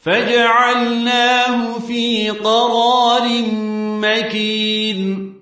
فجعلناه في قرار مكين